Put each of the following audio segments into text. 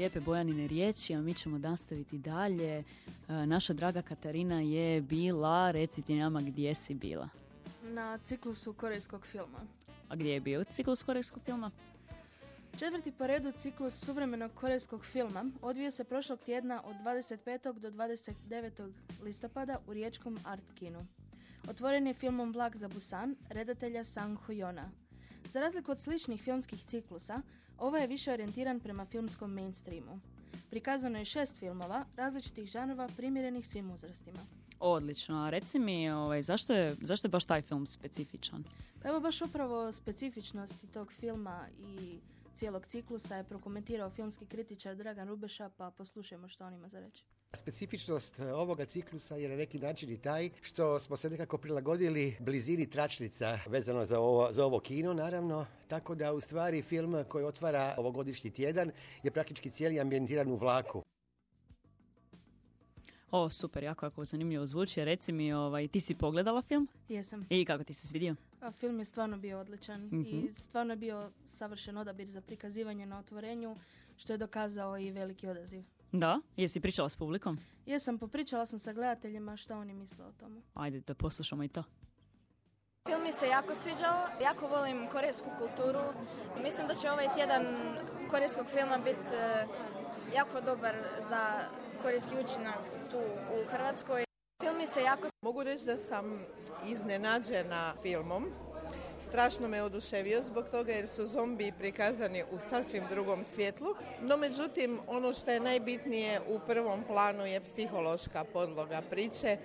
lijepe Bojanine riječi, a mi ćemo nastaviti dalje. E, naša draga Katarina je bila, reci ti nama gdje si bila. Na ciklusu korejskog filma. A gdje je bio ciklus korejskog filma? Četvrti po redu ciklus suvremenog korejskog filma odvio se prošlog tjedna od 25. do 29. listopada u riječkom Art Kinu. Otvoren je filmom Vlak za Busan, redatelja Sang Ho-yona. Za razliku od sličnih filmskih ciklusa, ovaj je više orijentiran prema filmskom mainstreamu. Prikazano je šest filmova različitih žanova primjerenih svim uzrastima. Odlično, a reci mi ovaj, zašto, je, zašto je baš taj film specifičan? Pa evo baš upravo specifičnosti tog filma i cijelog ciklusa je prokomentirao filmski kritičar Dragan Rubeša, pa poslušajmo što on ima za reći. Specifičnost e, ovoga ciklusa je na neki način i taj što smo se nekako prilagodili blizini tračnica vezano za ovo, za ovo kino naravno, tako da u stvari film koji otvara ovogodišnji tjedan je praktički cijeli ambijentiran u vlaku. O, super, jako, jako zanimljivo zvuči. Reci mi, ovaj, ti si pogledala film? Jesam. I kako ti se svidio? A, film je stvarno bio odličan i Mhm. stvarno je bio savršen odabir za prikazivanje na otvorenju, što je dokazao i veliki odaziv. Da? Jesi pričala s publikom? Jesam, popričala sam sa gledateljima što oni misle o tomu. Ajde da poslušamo i to. Film mi se jako sviđao, jako volim korejsku kulturu. Mislim da će ovaj tjedan korejskog filma biti e, jako dobar za korejski učinak tu u Hrvatskoj. Film mi se jako Mogu reći da sam iznenađena filmom. Strašno me oduševio zbog toga jer su zombi prikazani u sasvim drugom svjetlu. No međutim, ono što je najbitnije u prvom planu je psihološka podloga priče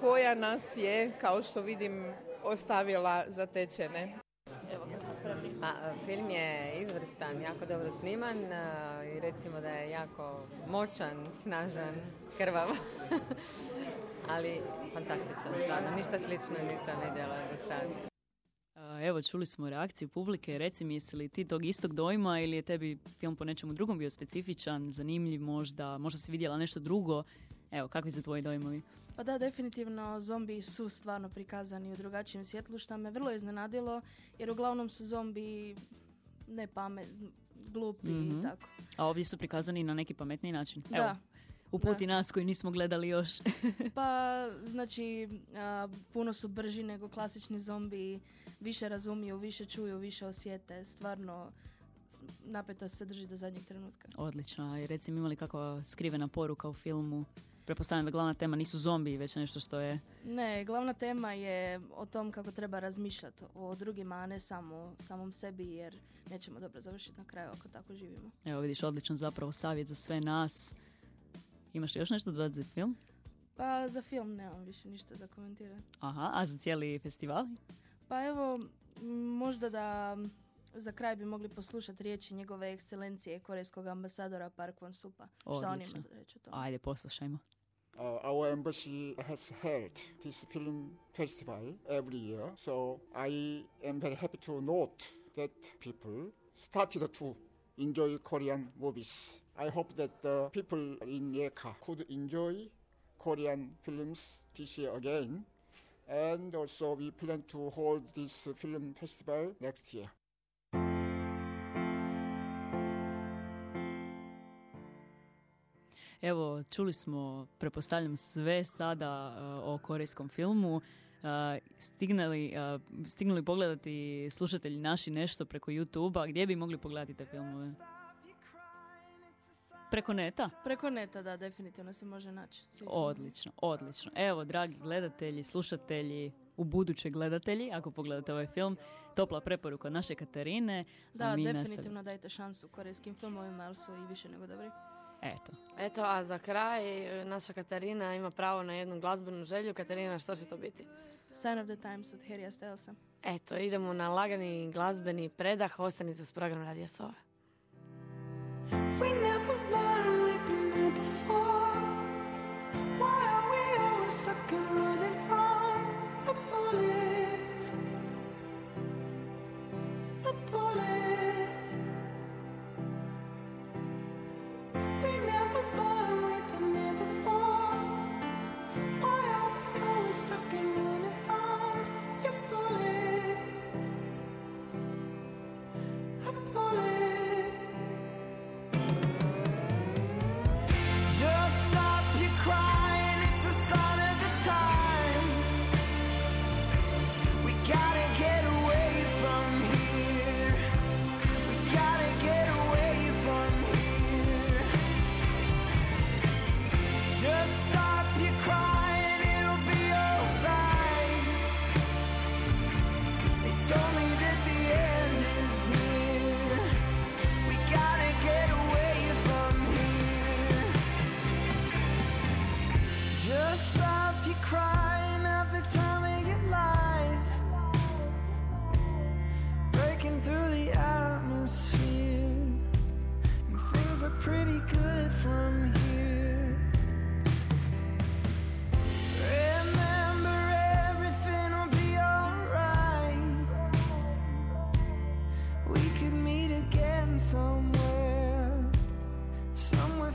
koja nas je, kao što vidim, ostavila zatečene. Evo. Pa, film je izvrstan, jako dobro sniman i recimo da je jako moćan, snažan, krvav. Ali fantastičan, stvarno. Ništa slično nisam vidjela do sad. Evo, čuli smo reakciju publike. Reci mi, jesi li ti tog istog dojma ili je tebi film po nečemu drugom bio specifičan, zanimljiv možda, možda si vidjela nešto drugo? Evo, kakvi su tvoji dojmovi? Pa da, definitivno zombi su stvarno prikazani u drugačijem svjetlu, što me vrlo iznenadilo, jer uglavnom su zombi ne pamet, glupi Mhm. i tako. A ovdje su prikazani na neki pametniji način. Da. Evo, uputi nas koji nismo gledali još. Pa, znači, a, puno su brži nego klasični zombi, više razumiju, više čuju, više osjete, stvarno napetost se drži do zadnjeg trenutka. Odlično. I reci mi imali kakva skrivena poruka u filmu? Pretpostavljam da glavna tema nisu zombi, već nešto što je... Ne, glavna tema je o tom kako treba razmišljati o drugima, a ne samo samom sebi, jer nećemo dobro završiti na kraju ako tako živimo. Evo vidiš, odličan zapravo savjet za sve nas. Imaš li još nešto dodati za film? Pa za film nemam više ništa da komentiram. Aha, a za cijeli festival? Pa evo, možda da za kraj bi mogli poslušati riječi njegove ekscelencije korejskog ambasadora Park Won Supa. Što on ima za reći o tome. Ajde, poslušajmo. Uh, our embassy has held this film festival every year, so I am very happy to note that people started to enjoy Korean movies. I hope that the people in Yeka could enjoy Korean films this year again. And also, we plan to hold this film festival next year. Evo, čuli smo, prepostavljam sve sada uh, o korejskom filmu. Uh, stignuli, uh, stignuli pogledati slušatelji naši nešto preko YouTube-a, gdje bi mogli pogledati te filmove? Preko neta? Preko neta, da, definitivno se može naći. svi. Odlično, odlično. Evo, dragi gledatelji, slušatelji, u buduće gledatelji, ako pogledate ovaj film, topla preporuka naše Katarine. a Da, mi definitivno nastavljamo. dajte šansu korejskim filmovima, jer su i više nego dobri. Eto, Eto, a za kraj e, naša Katarina ima pravo na jednu glazbenu želju. Katarina, što će to biti? Sign of the Times od Harrya Stylesa. Eto, idemo na lagani glazbeni predah. Ostanite uz program Radija Sova. We never learned we've been here before. Why are we always stuck and running from the bullets? The bullets.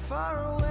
far away.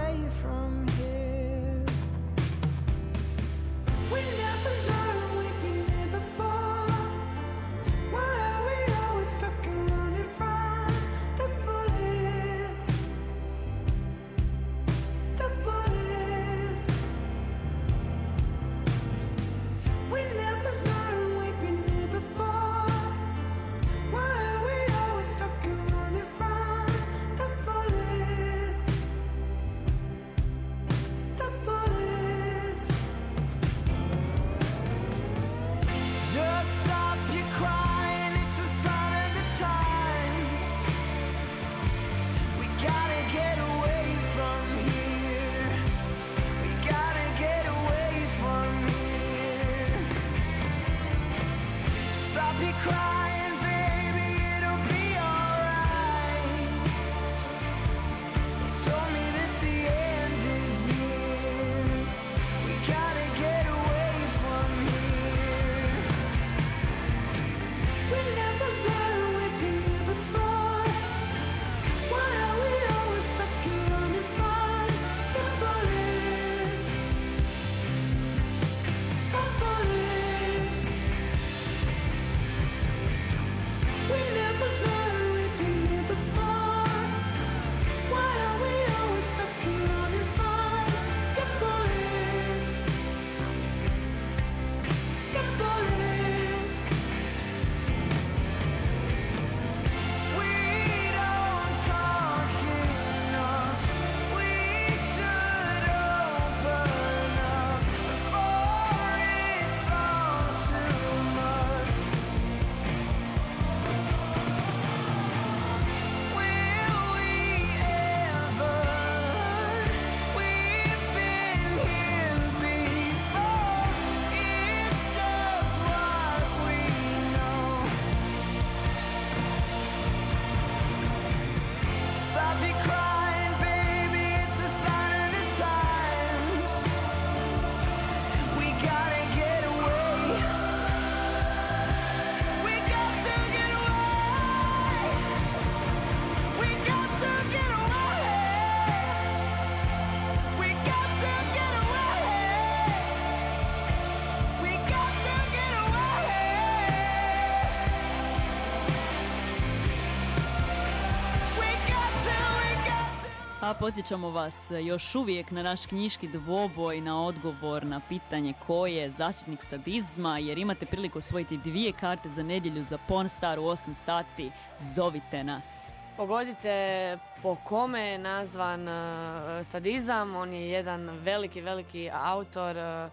podsjećamo vas e, još uvijek na naš knjiški dvoboj, na odgovor na pitanje ko je začetnik sadizma, jer imate priliku osvojiti dvije karte za nedjelju za Pornstar u 8 sati. Zovite nas. Pogodite po kome je nazvan e, sadizam, on je jedan veliki, veliki autor e,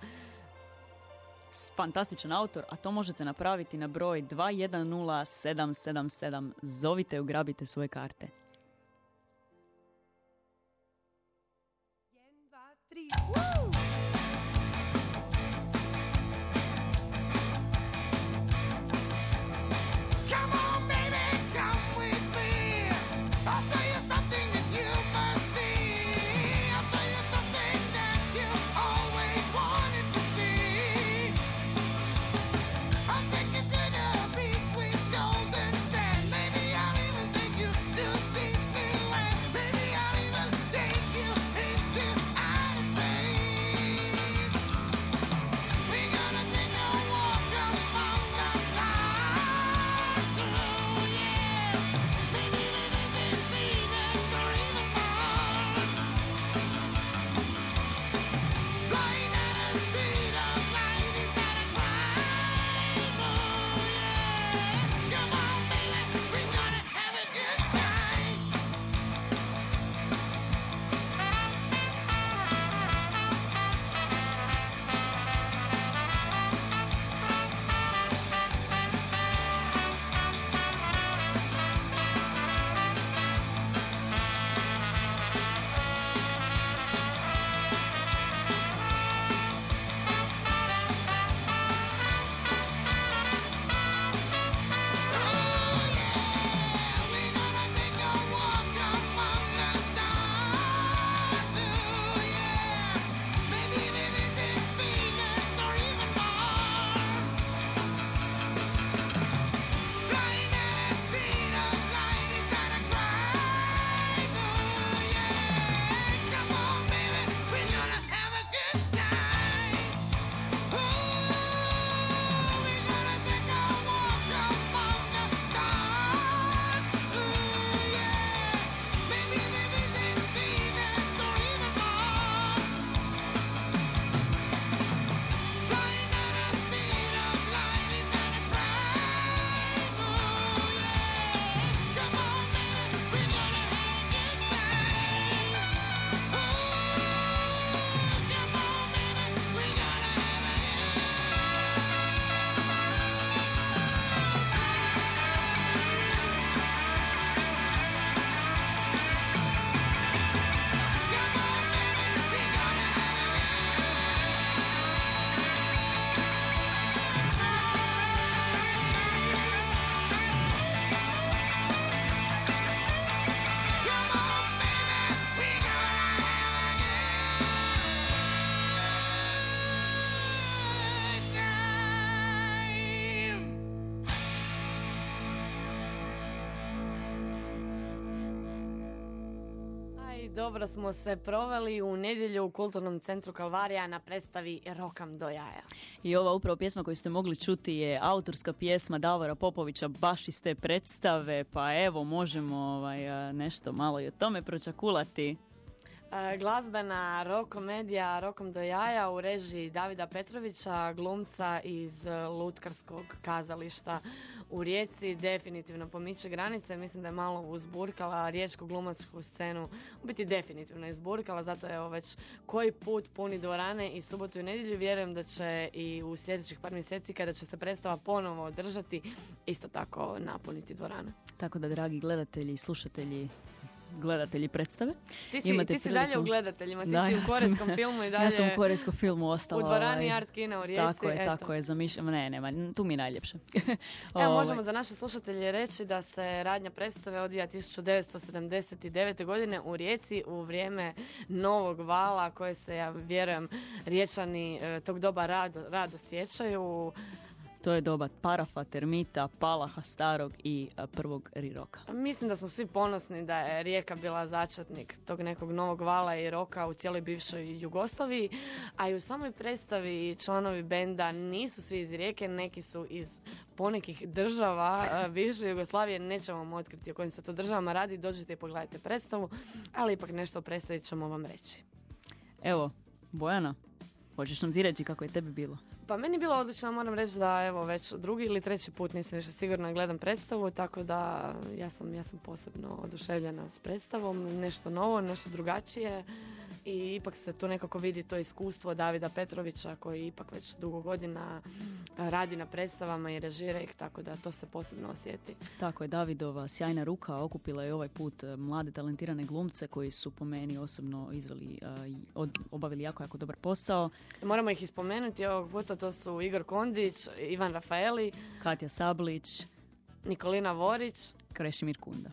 fantastičan autor, a to možete napraviti na broj 210777. Zovite, i ugrabite svoje karte. Woo! Dobro smo se proveli u nedjelju u Kulturnom centru Kalvarija na predstavi Rokam do jaja. I ova upravo pjesma koju ste mogli čuti je autorska pjesma Davora Popovića baš iz te predstave, pa evo možemo ovaj, nešto malo i o tome pročakulati. E, glazbena rock komedija Rokom do jaja u režiji Davida Petrovića, glumca iz Lutkarskog kazališta u Rijeci, definitivno pomiče granice. Mislim da je malo uzburkala riječku glumačku scenu. U biti definitivno izburkala, zato je već koji put puni dvorane i subotu i nedjelju. Vjerujem da će i u sljedećih par mjeseci kada će se predstava ponovo održati, isto tako napuniti dvorane. Tako da, dragi gledatelji i slušatelji, gledatelji predstave, Ti si, Imate ti si dalje u gledateljima, ti Da, si ja u sam- korejskom filmu i dalje Ja sam u korejskom filmu ostala. u dvorani ovaj, Art Kina u Rijeci. Tako je, eto. tako je, zamišljam, ne, nema, tu mi je najljepše. Evo, Ovaj, možemo za naše slušatelje reći da se radnja predstave odvija 1979. godine u Rijeci u vrijeme novog vala koje se, ja vjerujem, riječani e, tog doba rado, rado sjećaju. To je doba Parafa, Termita, Palaha starog i a, prvog Riroka. Mislim da smo svi ponosni da je Rijeka bila začetnik tog nekog novog vala i roka u cijeloj bivšoj Jugoslaviji, a i u samoj predstavi članovi benda nisu svi iz Rijeke, neki su iz ponekih država e, bivše Jugoslavije, nećemo vam otkriti o kojim se to državama radi, dođite i pogledajte predstavu, ali ipak nešto o predstavi ćemo vam reći. Evo, Bojana, hoćeš nam ti reći kako je tebi bilo? Pa meni je bilo odlično, moram reći da evo već drugi ili treći put nisam više sigurno gledam predstavu, tako da ja sam, ja sam posebno oduševljena s predstavom, nešto novo, nešto drugačije i ipak se tu nekako vidi to iskustvo Davida Petrovića koji ipak već dugo godina radi na predstavama i režira ih, tako da to se posebno osjeti. Tako je, Davidova sjajna ruka okupila je ovaj put e, mlade talentirane glumce koji su po meni osobno izveli, od- obavili jako, jako dobar posao. Moramo ih ispomenuti ovog puta, to su Igor Kondić, Ivan Rafaeli, Katja Sablić, Nikolina Vorić, Krešimir Kunda.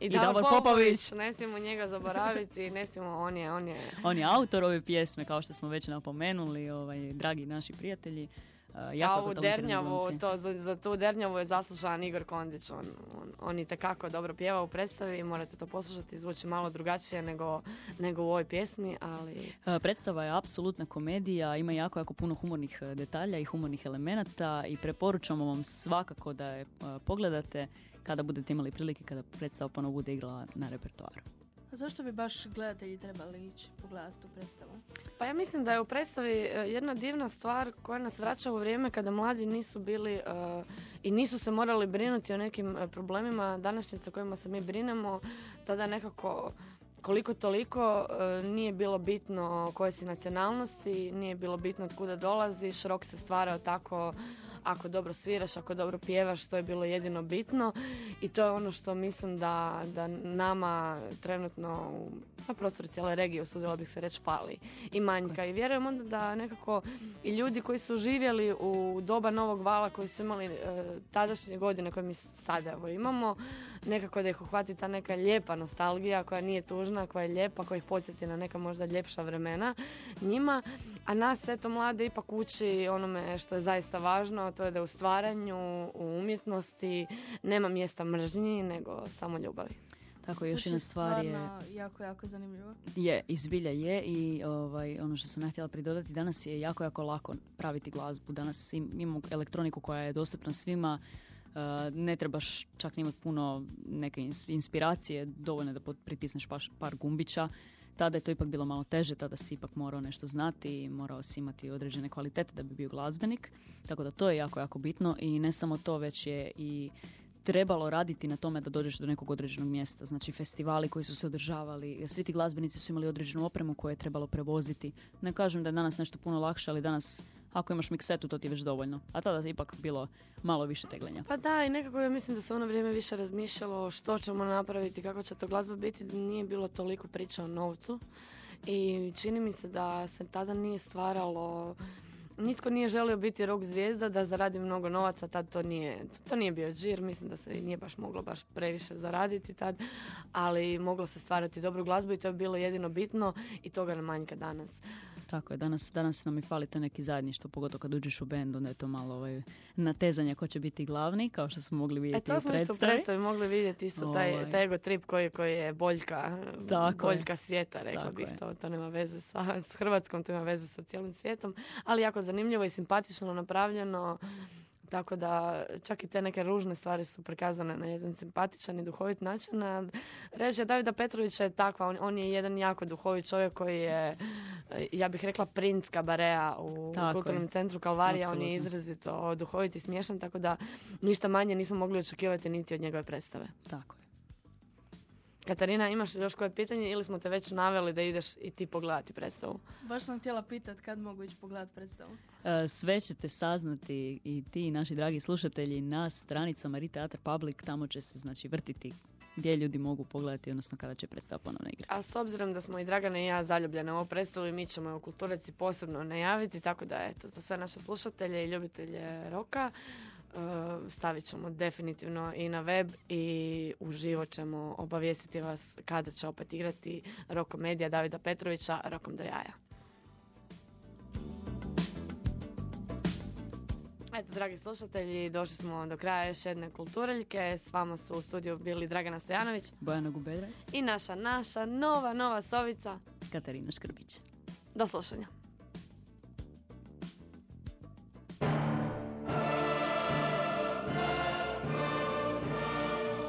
i, I Davor Davor Popović. Popović. Ne smijemo njega zaboraviti, ne smijemo, on je, on je On je autor ove pjesme, kao što smo već napomenuli, ovaj, dragi naši prijatelji. A, jako A talentirani Dernjavu, to, za, za tu Dernjavu je zaslužan Igor Kondić. On, on, on i tekako dobro pjeva u predstavi, morate to poslušati, zvuči malo drugačije nego, nego u ovoj pjesmi, ali Predstava je apsolutna komedija, ima jako, jako puno humornih e, detalja i humornih elemenata i preporučamo vam svakako da je e, pogledate kada budete imali prilike, kada predstava ponovo bude igrala na repertoaru. Zašto bi baš gledatelji trebali ići pogledati tu predstavu? Pa ja mislim da je u predstavi e, jedna divna stvar koja nas vraća u vrijeme kada mladi nisu bili e, i nisu se morali brinuti o nekim e, problemima današnjice kojima se mi brinemo. Tada nekako koliko toliko nije bilo bitno koje si nacionalnosti, nije bilo bitno od kuda dolaziš, rok se stvarao tako ako dobro sviraš, ako dobro pjevaš, to je bilo jedino bitno i to je ono što mislim da, da nama trenutno na prostoru cijele regije, usudila bih se reći, fali i manjka. I vjerujem onda da nekako i ljudi koji su živjeli u doba novog vala, koji su imali e, tadašnje godine koje mi sada evo imamo, nekako da ih uhvati ta neka lijepa nostalgija koja nije tužna, koja je lijepa, koja ih podsjeti na neka možda ljepša vremena njima, a nas eto mlade ipak uči onome što je zaista važno, a to je da u stvaranju, u umjetnosti nema mjesta mržnji, nego samo ljubavi. Tako je, još jedna stvar je, jako, jako zanimljivo. je, izbilja je i ovaj, ono što sam ja htjela pridodati, danas je jako, jako lako praviti glazbu. Danas im- imamo elektroniku koja je dostupna svima, Uh, ne trebaš čak ni imati puno neke ins- inspiracije, dovoljno da pritisneš par gumbića. Tada je to ipak bilo malo teže, tada si ipak morao nešto znati i morao si imati određene kvalitete da bi bio glazbenik. Tako da to je jako, jako bitno i ne samo to, već je i trebalo raditi na tome da dođeš do nekog određenog mjesta. Znači festivali koji su se održavali, svi ti glazbenici su imali određenu opremu koju je trebalo prevoziti. Ne kažem da je danas nešto puno lakše, ali danas ako imaš miksetu to ti je već dovoljno. A tada je ipak bilo malo više tegljenja. Pa da, i nekako ja mislim da se ono vrijeme više razmišljalo što ćemo napraviti, kako će to glazba biti, nije bilo toliko priča o novcu. I čini mi se da se tada nije stvaralo Nitko nije želio biti rock zvijezda da zaradi mnogo novaca, tad to nije, to nije bio džir, mislim da se nije baš moglo baš previše zaraditi tad, ali moglo se stvarati dobru glazbu i to je bilo jedino bitno i toga nam manjka danas. Tako je, danas, danas nam i fali to neki zajedništvo, pogotovo kad uđeš u bend, onda je to malo ovaj, natezanje ko će biti glavni, kao što smo mogli E, vidjeti to u smo isto u predstavi. mogli vidjeti isto taj, Ovaj. taj ego trip koji, koji je boljka, Tako je. boljka svijeta, rekla Tako bih. je. To, to nema veze sa, s Hrvatskom, to ima veze sa cijelim svijetom. Ali jako zanimljivo i simpatično napravljeno. Tako da čak i te neke ružne stvari su prikazane na jedan simpatičan i duhovit način. Režija Davida Petrovića je takva. On, on je jedan jako duhovit čovjek koji je, e, ja bih rekla, princ kabareja u Tako je. kulturnom centru Kalvarija. On je izrazito duhovit i smiješan, tako da ništa manje nismo mogli očekivati niti od njegove predstave. Tako je. Katarina, imaš još koje pitanje ili smo te već naveli da ideš i ti pogledati predstavu? Baš sam htjela pitat kad mogu ići pogledat predstavu. E, Sve ćete saznati i ti, naši dragi slušatelji, na stranicama Riteatar Public, tamo će se znači vrtiti gdje ljudi mogu pogledati, odnosno kada će predstava ponovno igrati. A s obzirom da smo i Dragana i ja zaljubljene u ovu predstavu i mi ćemo je u Kultureci posebno najaviti, tako da eto, za sve naše slušatelje i ljubitelje roka e, stavit ćemo definitivno i na web i uživo ćemo obavijestiti vas kada će opet igrati rokomedija Davida Petrovića Rokom do jaja. Dragi slušatelji, došli smo do kraja još jedne kulturaljke. S vama su u studiju bili Dragana Stojanović Bojana Gubedrac, i naša, naša nova, nova sovica. Katarina Škrbić. Do slušanja.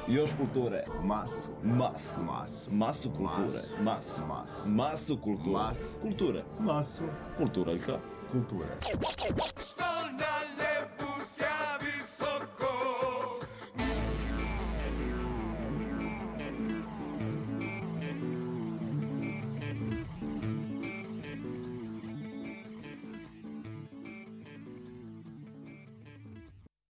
Još kulture. Masu. Masu. Masu. Masu kulture. Masu. Masu. Masu. Kulture. Masu. Kulture. Masu. Kulturaljka. Kulture. Stone